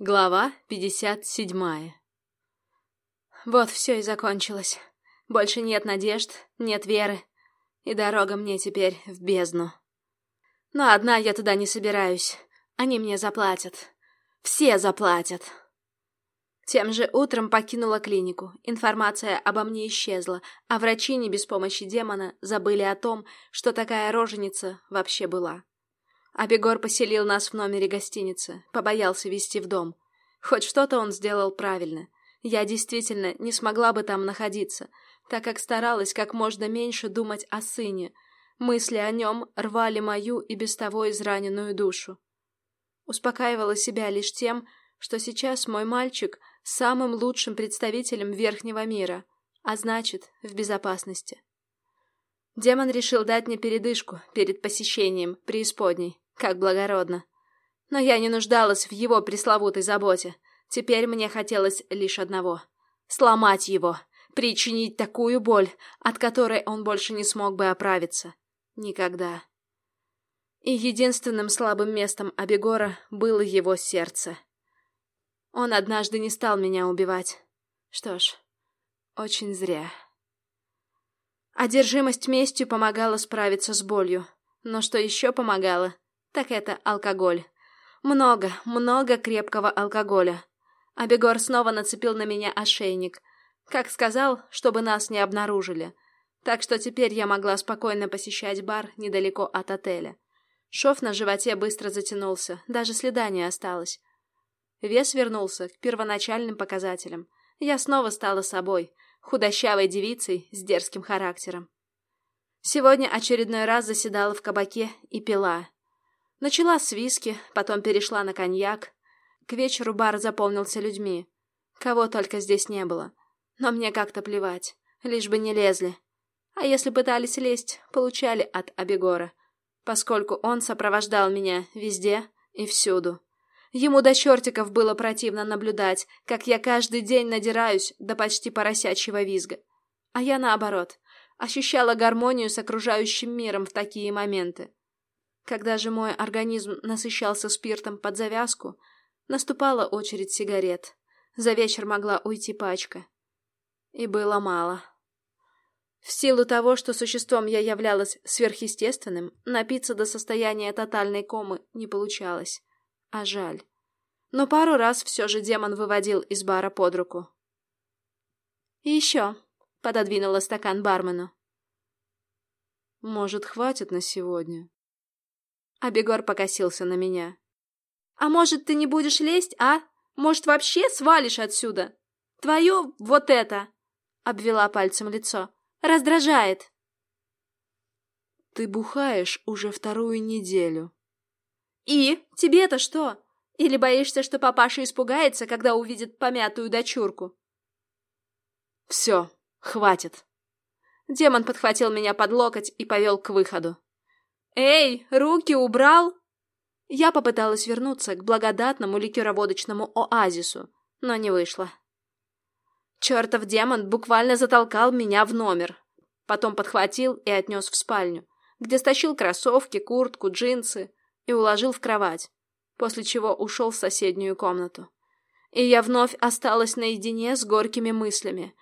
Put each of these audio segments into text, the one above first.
Глава 57 Вот все и закончилось. Больше нет надежд, нет веры. И дорога мне теперь в бездну. Но одна я туда не собираюсь. Они мне заплатят. Все заплатят. Тем же утром покинула клинику. Информация обо мне исчезла, а врачи не без помощи демона забыли о том, что такая роженица вообще была. Абегор поселил нас в номере гостиницы, побоялся вести в дом. Хоть что-то он сделал правильно. Я действительно не смогла бы там находиться, так как старалась как можно меньше думать о сыне. Мысли о нем рвали мою и без того израненную душу. Успокаивала себя лишь тем, что сейчас мой мальчик самым лучшим представителем верхнего мира, а значит, в безопасности. Демон решил дать мне передышку перед посещением преисподней. Как благородно. Но я не нуждалась в его пресловутой заботе. Теперь мне хотелось лишь одного — сломать его, причинить такую боль, от которой он больше не смог бы оправиться. Никогда. И единственным слабым местом Абегора было его сердце. Он однажды не стал меня убивать. Что ж, очень зря. Одержимость местью помогала справиться с болью. Но что еще помогало, так это алкоголь. Много, много крепкого алкоголя. Абегор снова нацепил на меня ошейник. Как сказал, чтобы нас не обнаружили. Так что теперь я могла спокойно посещать бар недалеко от отеля. Шов на животе быстро затянулся, даже следа не осталось. Вес вернулся к первоначальным показателям. Я снова стала собой, худощавой девицей с дерзким характером. Сегодня очередной раз заседала в кабаке и пила. Начала с виски, потом перешла на коньяк. К вечеру бар заполнился людьми. Кого только здесь не было. Но мне как-то плевать, лишь бы не лезли. А если пытались лезть, получали от Абегора, поскольку он сопровождал меня везде и всюду. Ему до чертиков было противно наблюдать, как я каждый день надираюсь до почти поросячьего визга. А я, наоборот, ощущала гармонию с окружающим миром в такие моменты. Когда же мой организм насыщался спиртом под завязку, наступала очередь сигарет. За вечер могла уйти пачка. И было мало. В силу того, что существом я являлась сверхъестественным, напиться до состояния тотальной комы не получалось. А жаль. Но пару раз все же демон выводил из бара под руку. «И еще», — пододвинула стакан бармену. «Может, хватит на сегодня?» А Бегор покосился на меня. «А может, ты не будешь лезть, а? Может, вообще свалишь отсюда? Твое вот это!» Обвела пальцем лицо. «Раздражает!» «Ты бухаешь уже вторую неделю». «И? Тебе-то что? Или боишься, что папаша испугается, когда увидит помятую дочурку?» «Все, хватит!» Демон подхватил меня под локоть и повел к выходу. «Эй, руки убрал?» Я попыталась вернуться к благодатному ликероводочному оазису, но не вышло. Чертов демон буквально затолкал меня в номер. Потом подхватил и отнес в спальню, где стащил кроссовки, куртку, джинсы и уложил в кровать, после чего ушел в соседнюю комнату. И я вновь осталась наедине с горькими мыслями.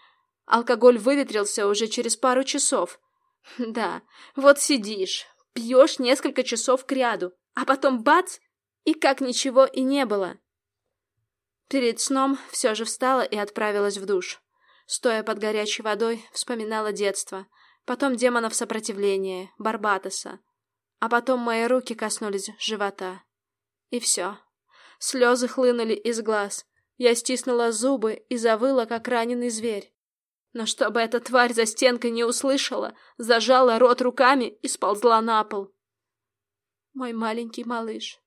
Алкоголь выветрился уже через пару часов. Да, вот сидишь, Пьешь несколько часов кряду, а потом бац, и как ничего и не было. Перед сном все же встала и отправилась в душ. Стоя под горячей водой, вспоминала детство, потом демонов сопротивления, Барбатоса, а потом мои руки коснулись живота. И все. Слезы хлынули из глаз. Я стиснула зубы и завыла, как раненый зверь. Но чтобы эта тварь за стенкой не услышала, зажала рот руками и сползла на пол. Мой маленький малыш,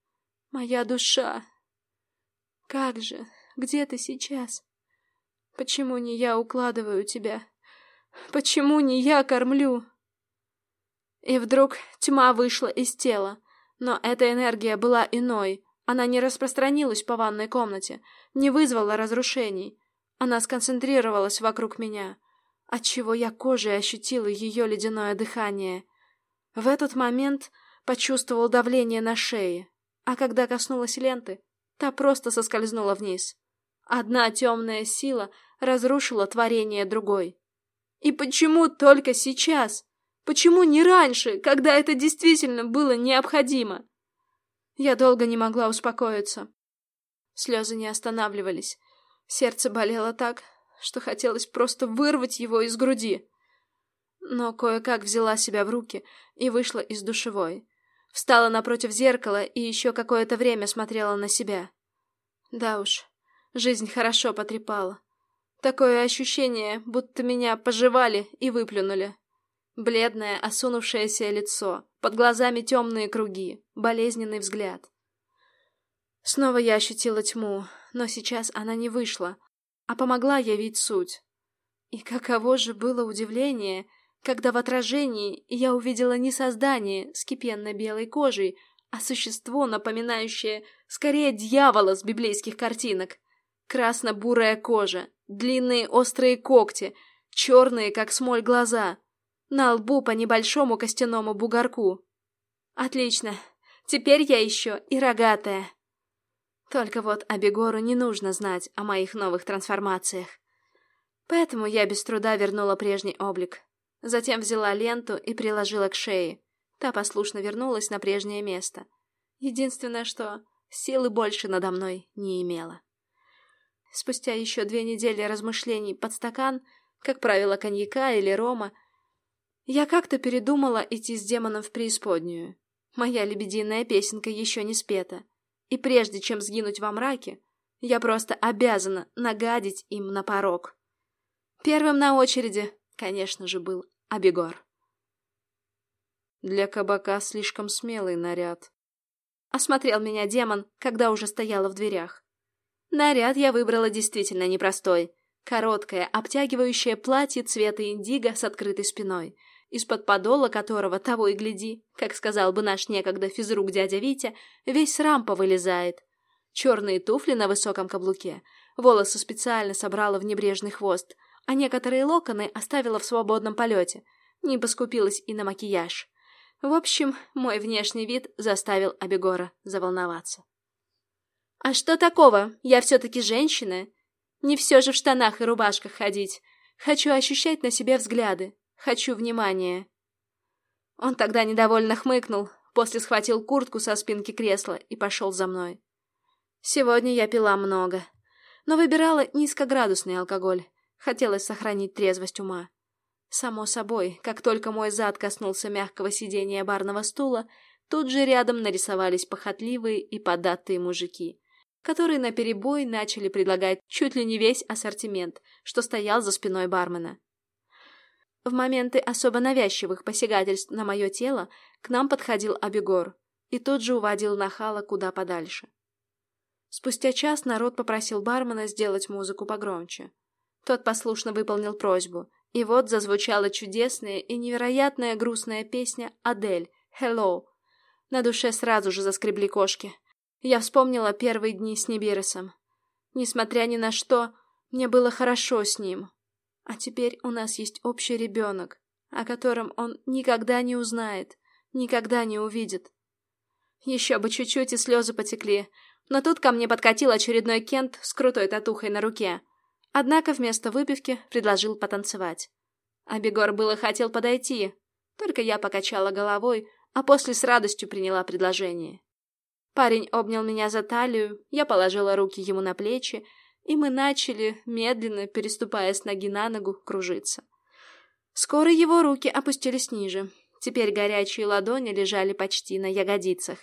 моя душа. Как же, где ты сейчас? Почему не я укладываю тебя? Почему не я кормлю? И вдруг тьма вышла из тела, но эта энергия была иной. Она не распространилась по ванной комнате, не вызвала разрушений. Она сконцентрировалась вокруг меня, отчего я кожей ощутила ее ледяное дыхание. В этот момент почувствовал давление на шее, а когда коснулась ленты, та просто соскользнула вниз. Одна темная сила разрушила творение другой. И почему только сейчас? Почему не раньше, когда это действительно было необходимо? Я долго не могла успокоиться. Слезы не останавливались. Сердце болело так, что хотелось просто вырвать его из груди. Но кое-как взяла себя в руки и вышла из душевой. Встала напротив зеркала и еще какое-то время смотрела на себя. Да уж, жизнь хорошо потрепала. Такое ощущение, будто меня пожевали и выплюнули. Бледное, осунувшееся лицо, под глазами темные круги, болезненный взгляд. Снова я ощутила тьму, но сейчас она не вышла, а помогла явить суть. И каково же было удивление, когда в отражении я увидела не создание с кипенно-белой кожей, а существо, напоминающее скорее дьявола с библейских картинок. Красно-бурая кожа, длинные острые когти, черные, как смоль, глаза — на лбу по небольшому костяному бугорку. Отлично. Теперь я еще и рогатая. Только вот Абегору не нужно знать о моих новых трансформациях. Поэтому я без труда вернула прежний облик. Затем взяла ленту и приложила к шее. Та послушно вернулась на прежнее место. Единственное, что силы больше надо мной не имела. Спустя еще две недели размышлений под стакан, как правило, коньяка или рома, я как-то передумала идти с демоном в преисподнюю. Моя лебединая песенка еще не спета. И прежде чем сгинуть во мраке, я просто обязана нагадить им на порог. Первым на очереди, конечно же, был Абегор. Для кабака слишком смелый наряд. Осмотрел меня демон, когда уже стояла в дверях. Наряд я выбрала действительно непростой. Короткое, обтягивающее платье цвета индиго с открытой спиной — из-под подола которого, того и гляди, как сказал бы наш некогда физрук дядя Витя, весь рампа вылезает. Черные туфли на высоком каблуке, волосы специально собрала в небрежный хвост, а некоторые локоны оставила в свободном полете, не поскупилась и на макияж. В общем, мой внешний вид заставил Абегора заволноваться. «А что такого? Я все-таки женщина. Не все же в штанах и рубашках ходить. Хочу ощущать на себе взгляды, Хочу внимания. Он тогда недовольно хмыкнул, после схватил куртку со спинки кресла и пошел за мной. Сегодня я пила много, но выбирала низкоградусный алкоголь. Хотелось сохранить трезвость ума. Само собой, как только мой зад коснулся мягкого сидения барного стула, тут же рядом нарисовались похотливые и податые мужики, которые наперебой начали предлагать чуть ли не весь ассортимент, что стоял за спиной бармена. В моменты особо навязчивых посягательств на мое тело к нам подходил Абегор и тут же уводил нахала куда подальше. Спустя час народ попросил бармена сделать музыку погромче. Тот послушно выполнил просьбу, и вот зазвучала чудесная и невероятная грустная песня «Адель» «Hello». На душе сразу же заскребли кошки. Я вспомнила первые дни с Небиросом. Несмотря ни на что, мне было хорошо с ним. А теперь у нас есть общий ребенок, о котором он никогда не узнает, никогда не увидит. Еще бы чуть-чуть и слезы потекли, но тут ко мне подкатил очередной Кент с крутой татухой на руке. Однако вместо выпивки предложил потанцевать. А Бегор было хотел подойти, только я покачала головой, а после с радостью приняла предложение. Парень обнял меня за талию, я положила руки ему на плечи и мы начали, медленно переступая с ноги на ногу, кружиться. Скоро его руки опустились ниже. Теперь горячие ладони лежали почти на ягодицах.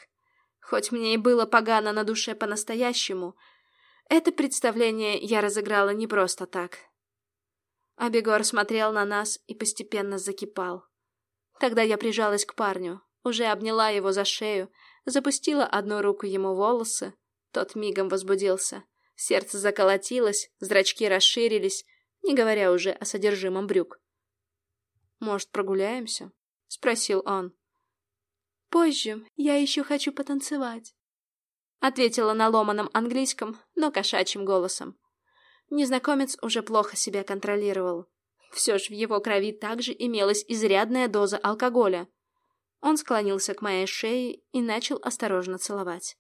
Хоть мне и было погано на душе по-настоящему, это представление я разыграла не просто так. Абегор смотрел на нас и постепенно закипал. Тогда я прижалась к парню, уже обняла его за шею, запустила одну руку ему волосы. Тот мигом возбудился. Сердце заколотилось, зрачки расширились, не говоря уже о содержимом брюк. «Может, прогуляемся?» — спросил он. «Позже. Я еще хочу потанцевать», — ответила на ломаном английском, но кошачьим голосом. Незнакомец уже плохо себя контролировал. Все ж в его крови также имелась изрядная доза алкоголя. Он склонился к моей шее и начал осторожно целовать.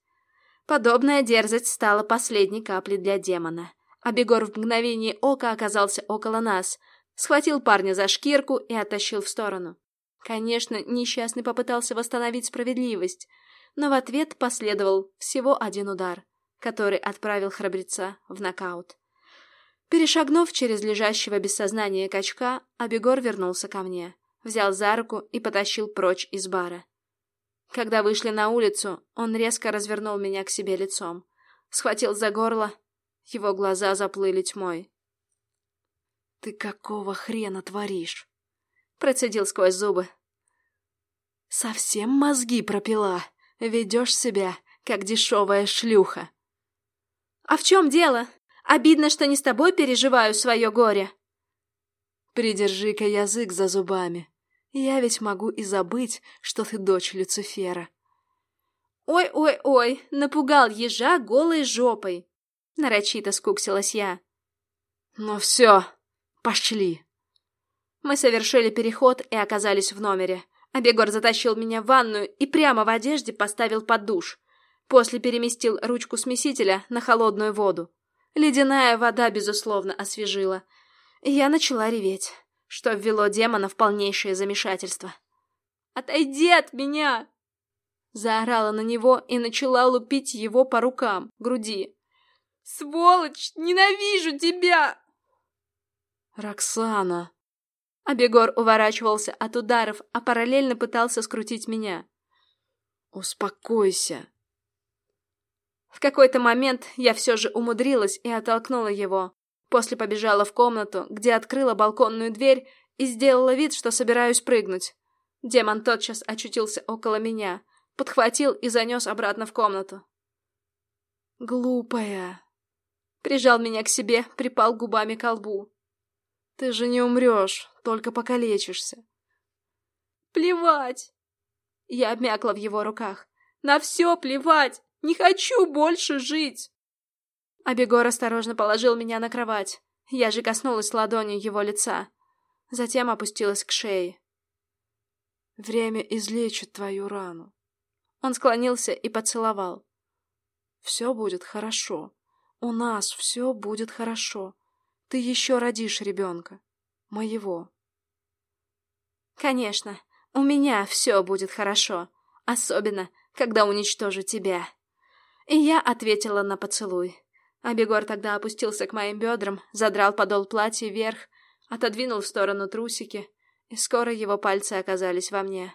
Подобная дерзость стала последней каплей для демона. А в мгновение ока оказался около нас, схватил парня за шкирку и оттащил в сторону. Конечно, несчастный попытался восстановить справедливость, но в ответ последовал всего один удар, который отправил храбреца в нокаут. Перешагнув через лежащего без сознания качка, Абегор вернулся ко мне, взял за руку и потащил прочь из бара. Когда вышли на улицу, он резко развернул меня к себе лицом, схватил за горло, его глаза заплыли тьмой. «Ты какого хрена творишь?» Процедил сквозь зубы. «Совсем мозги пропила. Ведешь себя, как дешевая шлюха». «А в чем дело? Обидно, что не с тобой переживаю свое горе». «Придержи-ка язык за зубами. Я ведь могу и забыть, что ты дочь Люцифера». «Ой-ой-ой, напугал ежа голой жопой!» Нарочито скуксилась я. «Ну все, пошли!» Мы совершили переход и оказались в номере. Абегор затащил меня в ванную и прямо в одежде поставил под душ. После переместил ручку смесителя на холодную воду. Ледяная вода, безусловно, освежила. Я начала реветь, что ввело демона в полнейшее замешательство. «Отойди от меня!» Заорала на него и начала лупить его по рукам, груди. «Сволочь! Ненавижу тебя!» «Роксана!» Абегор уворачивался от ударов, а параллельно пытался скрутить меня. «Успокойся!» В какой-то момент я все же умудрилась и оттолкнула его. После побежала в комнату, где открыла балконную дверь и сделала вид, что собираюсь прыгнуть. Демон тотчас очутился около меня, подхватил и занес обратно в комнату. «Глупая!» Прижал меня к себе, припал губами к лбу. «Ты же не умрешь, только покалечишься». «Плевать!» Я обмякла в его руках. «На все плевать! Не хочу больше жить!» Абегор осторожно положил меня на кровать. Я же коснулась ладонью его лица. Затем опустилась к шее. «Время излечит твою рану». Он склонился и поцеловал. «Все будет хорошо. У нас все будет хорошо. Ты еще родишь ребенка. Моего». «Конечно, у меня все будет хорошо. Особенно, когда уничтожу тебя». И я ответила на поцелуй. А Бегор тогда опустился к моим бедрам, задрал подол платья вверх, отодвинул в сторону трусики, и скоро его пальцы оказались во мне.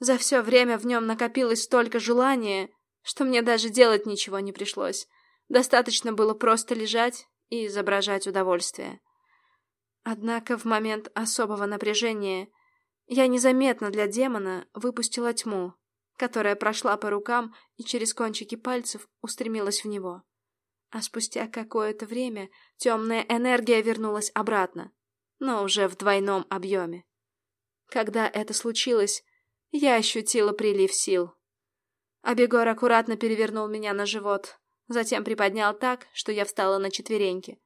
За все время в нем накопилось столько желания, что мне даже делать ничего не пришлось. Достаточно было просто лежать и изображать удовольствие. Однако в момент особого напряжения я незаметно для демона выпустила тьму, которая прошла по рукам и через кончики пальцев устремилась в него. А спустя какое-то время темная энергия вернулась обратно, но уже в двойном объеме. Когда это случилось, я ощутила прилив сил. Абегор аккуратно перевернул меня на живот, затем приподнял так, что я встала на четвереньки.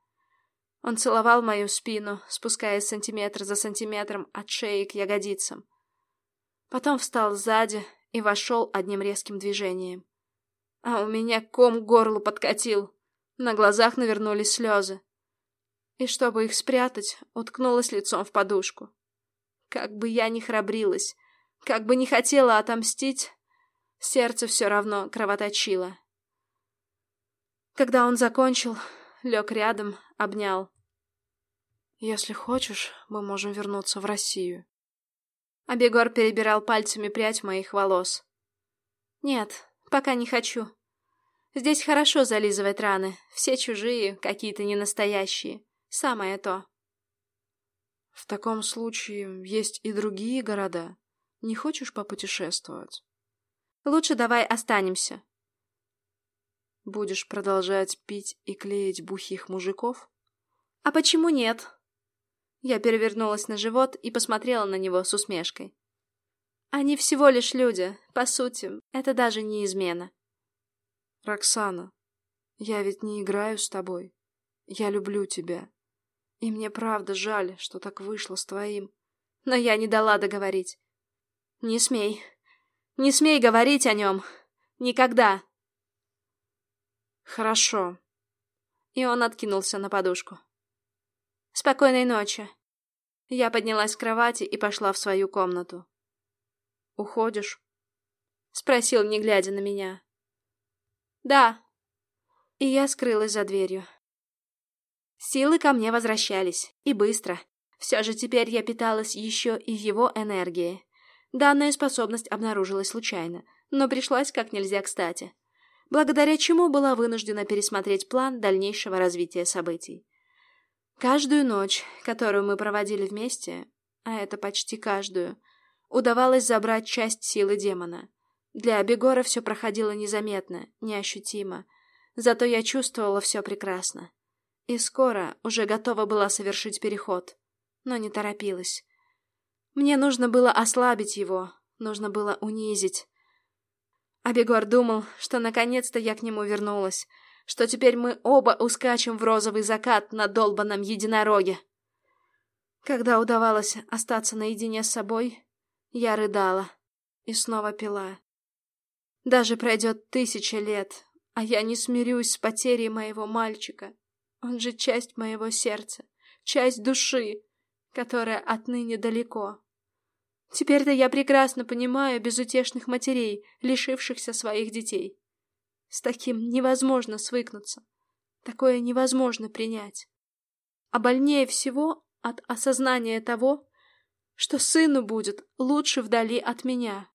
Он целовал мою спину, спускаясь сантиметр за сантиметром от шеи к ягодицам. Потом встал сзади и вошел одним резким движением. А у меня ком к горлу подкатил. На глазах навернулись слезы. И чтобы их спрятать, уткнулась лицом в подушку. Как бы я ни храбрилась, как бы ни хотела отомстить, сердце все равно кровоточило. Когда он закончил, лег рядом, обнял. «Если хочешь, мы можем вернуться в Россию». Абегор перебирал пальцами прядь моих волос. «Нет, пока не хочу. Здесь хорошо зализывать раны. Все чужие, какие-то ненастоящие. Самое то. В таком случае есть и другие города. Не хочешь попутешествовать? Лучше давай останемся. Будешь продолжать пить и клеить бухих мужиков? А почему нет? Я перевернулась на живот и посмотрела на него с усмешкой. Они всего лишь люди, по сути, это даже не измена. Роксана, я ведь не играю с тобой. Я люблю тебя. И мне правда жаль, что так вышло с твоим. Но я не дала договорить. Не смей. Не смей говорить о нем. Никогда. Хорошо. И он откинулся на подушку. Спокойной ночи. Я поднялась с кровати и пошла в свою комнату. Уходишь? Спросил, не глядя на меня. Да. И я скрылась за дверью. Силы ко мне возвращались. И быстро. Все же теперь я питалась еще и его энергией. Данная способность обнаружилась случайно, но пришлась как нельзя кстати. Благодаря чему была вынуждена пересмотреть план дальнейшего развития событий. Каждую ночь, которую мы проводили вместе, а это почти каждую, удавалось забрать часть силы демона. Для Абегора все проходило незаметно, неощутимо, зато я чувствовала все прекрасно. И скоро уже готова была совершить переход, но не торопилась. Мне нужно было ослабить его, нужно было унизить. Абегор думал, что наконец-то я к нему вернулась, что теперь мы оба ускачем в розовый закат на долбанном единороге. Когда удавалось остаться наедине с собой, я рыдала и снова пила. Даже пройдет тысяча лет, а я не смирюсь с потерей моего мальчика. Он же часть моего сердца, часть души, которая отныне далеко. Теперь-то я прекрасно понимаю безутешных матерей, лишившихся своих детей. С таким невозможно свыкнуться. Такое невозможно принять. А больнее всего от осознания того, что сыну будет лучше вдали от меня.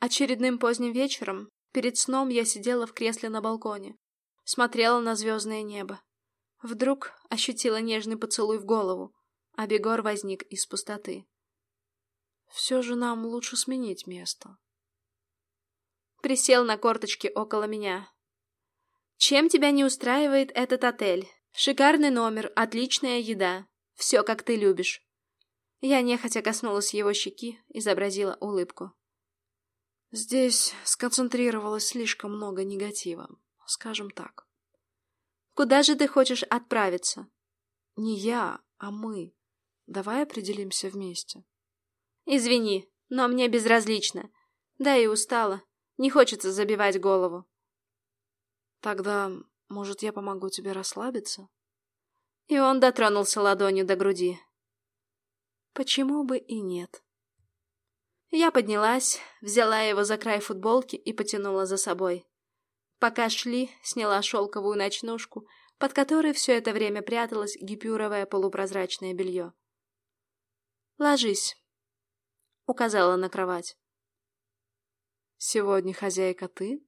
Очередным поздним вечером, перед сном я сидела в кресле на балконе, смотрела на звездное небо. Вдруг ощутила нежный поцелуй в голову, а Бегор возник из пустоты. «Все же нам лучше сменить место», присел на корточки около меня. «Чем тебя не устраивает этот отель? Шикарный номер, отличная еда. Все, как ты любишь». Я нехотя коснулась его щеки, изобразила улыбку. «Здесь сконцентрировалось слишком много негатива, скажем так». «Куда же ты хочешь отправиться?» «Не я, а мы. Давай определимся вместе». «Извини, но мне безразлично. Да и устала. Не хочется забивать голову. Тогда, может, я помогу тебе расслабиться? И он дотронулся ладонью до груди. Почему бы и нет? Я поднялась, взяла его за край футболки и потянула за собой. Пока шли, сняла шелковую ночнушку, под которой все это время пряталось гипюровое полупрозрачное белье. «Ложись», — указала на кровать. Сегодня хозяйка ты?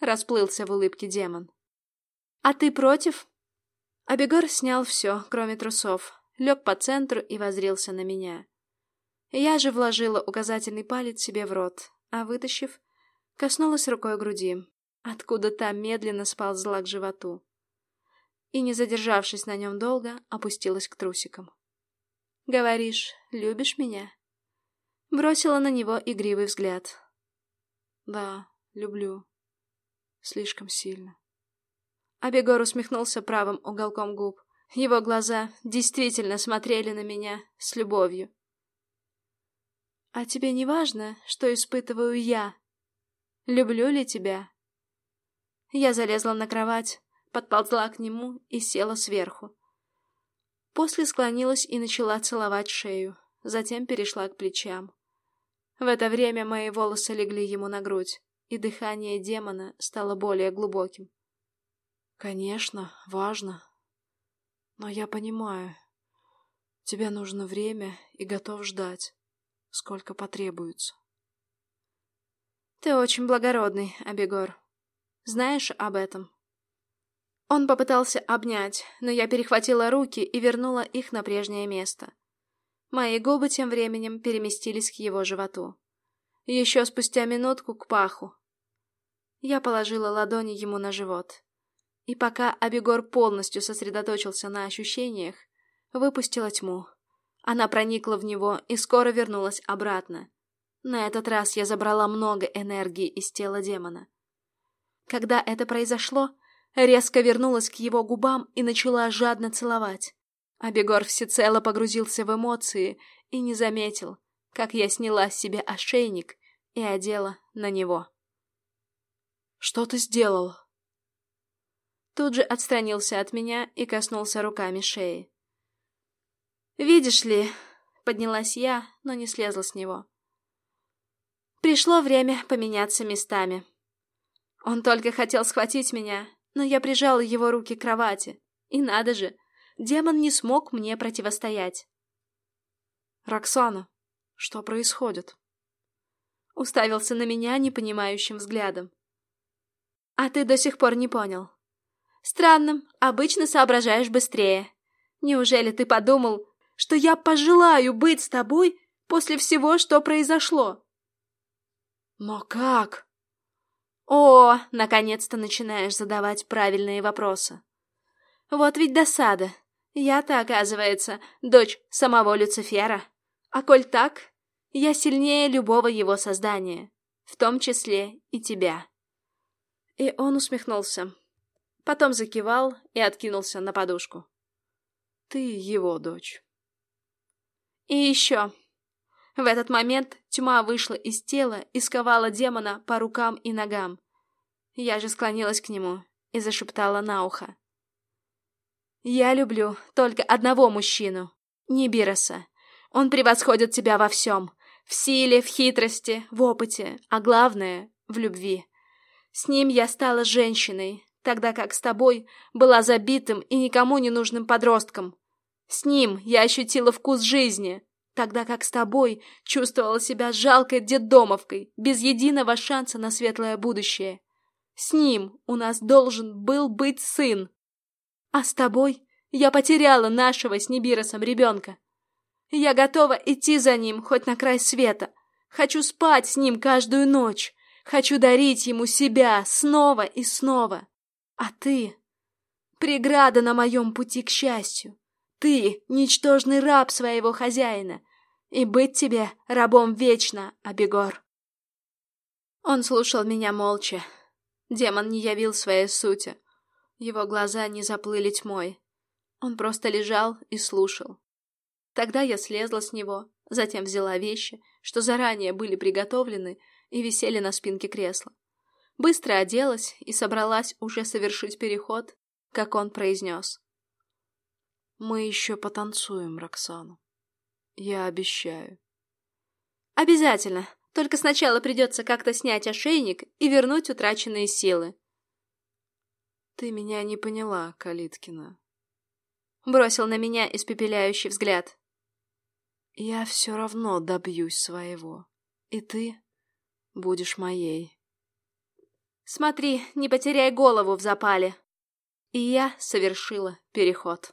Расплылся в улыбке демон. А ты против? Абегор снял все, кроме трусов, лег по центру и возрился на меня. Я же вложила указательный палец себе в рот, а вытащив, коснулась рукой груди, откуда та медленно сползла к животу. И, не задержавшись на нем долго, опустилась к трусикам. «Говоришь, любишь меня?» Бросила на него игривый взгляд, да, люблю. Слишком сильно. Абегор усмехнулся правым уголком губ. Его глаза действительно смотрели на меня с любовью. «А тебе не важно, что испытываю я? Люблю ли тебя?» Я залезла на кровать, подползла к нему и села сверху. После склонилась и начала целовать шею, затем перешла к плечам. В это время мои волосы легли ему на грудь, и дыхание демона стало более глубоким. «Конечно, важно. Но я понимаю, тебе нужно время и готов ждать, сколько потребуется». «Ты очень благородный, Абегор. Знаешь об этом?» Он попытался обнять, но я перехватила руки и вернула их на прежнее место. Мои губы тем временем переместились к его животу. Еще спустя минутку к паху. Я положила ладони ему на живот. И пока Абегор полностью сосредоточился на ощущениях, выпустила тьму. Она проникла в него и скоро вернулась обратно. На этот раз я забрала много энергии из тела демона. Когда это произошло, резко вернулась к его губам и начала жадно целовать. Абегор всецело погрузился в эмоции и не заметил, как я сняла с себя ошейник и одела на него. «Что ты сделал?» Тут же отстранился от меня и коснулся руками шеи. «Видишь ли...» — поднялась я, но не слезла с него. Пришло время поменяться местами. Он только хотел схватить меня, но я прижала его руки к кровати. И надо же, демон не смог мне противостоять. «Роксана, что происходит?» Уставился на меня непонимающим взглядом. «А ты до сих пор не понял?» «Странно, обычно соображаешь быстрее. Неужели ты подумал, что я пожелаю быть с тобой после всего, что произошло?» «Но как?» «О, наконец-то начинаешь задавать правильные вопросы. Вот ведь досада. Я-то, оказывается, дочь самого Люцифера. А коль так, я сильнее любого его создания, в том числе и тебя». И он усмехнулся. Потом закивал и откинулся на подушку. «Ты его дочь». «И еще...» В этот момент тьма вышла из тела и сковала демона по рукам и ногам. Я же склонилась к нему и зашептала на ухо. «Я люблю только одного мужчину, Нибироса. Он превосходит тебя во всем. В силе, в хитрости, в опыте, а главное — в любви. С ним я стала женщиной, тогда как с тобой была забитым и никому не нужным подростком. С ним я ощутила вкус жизни, тогда как с тобой чувствовала себя жалкой детдомовкой, без единого шанса на светлое будущее. С ним у нас должен был быть сын. А с тобой я потеряла нашего с Нибиросом ребенка. Я готова идти за ним хоть на край света. Хочу спать с ним каждую ночь. Хочу дарить ему себя снова и снова. А ты — преграда на моем пути к счастью. Ты — ничтожный раб своего хозяина, и быть тебе рабом вечно, Абегор. Он слушал меня молча. Демон не явил своей сути. Его глаза не заплыли тьмой. Он просто лежал и слушал. Тогда я слезла с него, затем взяла вещи, что заранее были приготовлены и висели на спинке кресла. Быстро оделась и собралась уже совершить переход, как он произнес. Мы еще потанцуем, Роксана. Я обещаю. Обязательно. Только сначала придется как-то снять ошейник и вернуть утраченные силы. Ты меня не поняла, Калиткина. Бросил на меня испепеляющий взгляд. Я все равно добьюсь своего. И ты будешь моей. Смотри, не потеряй голову в запале. И я совершила переход.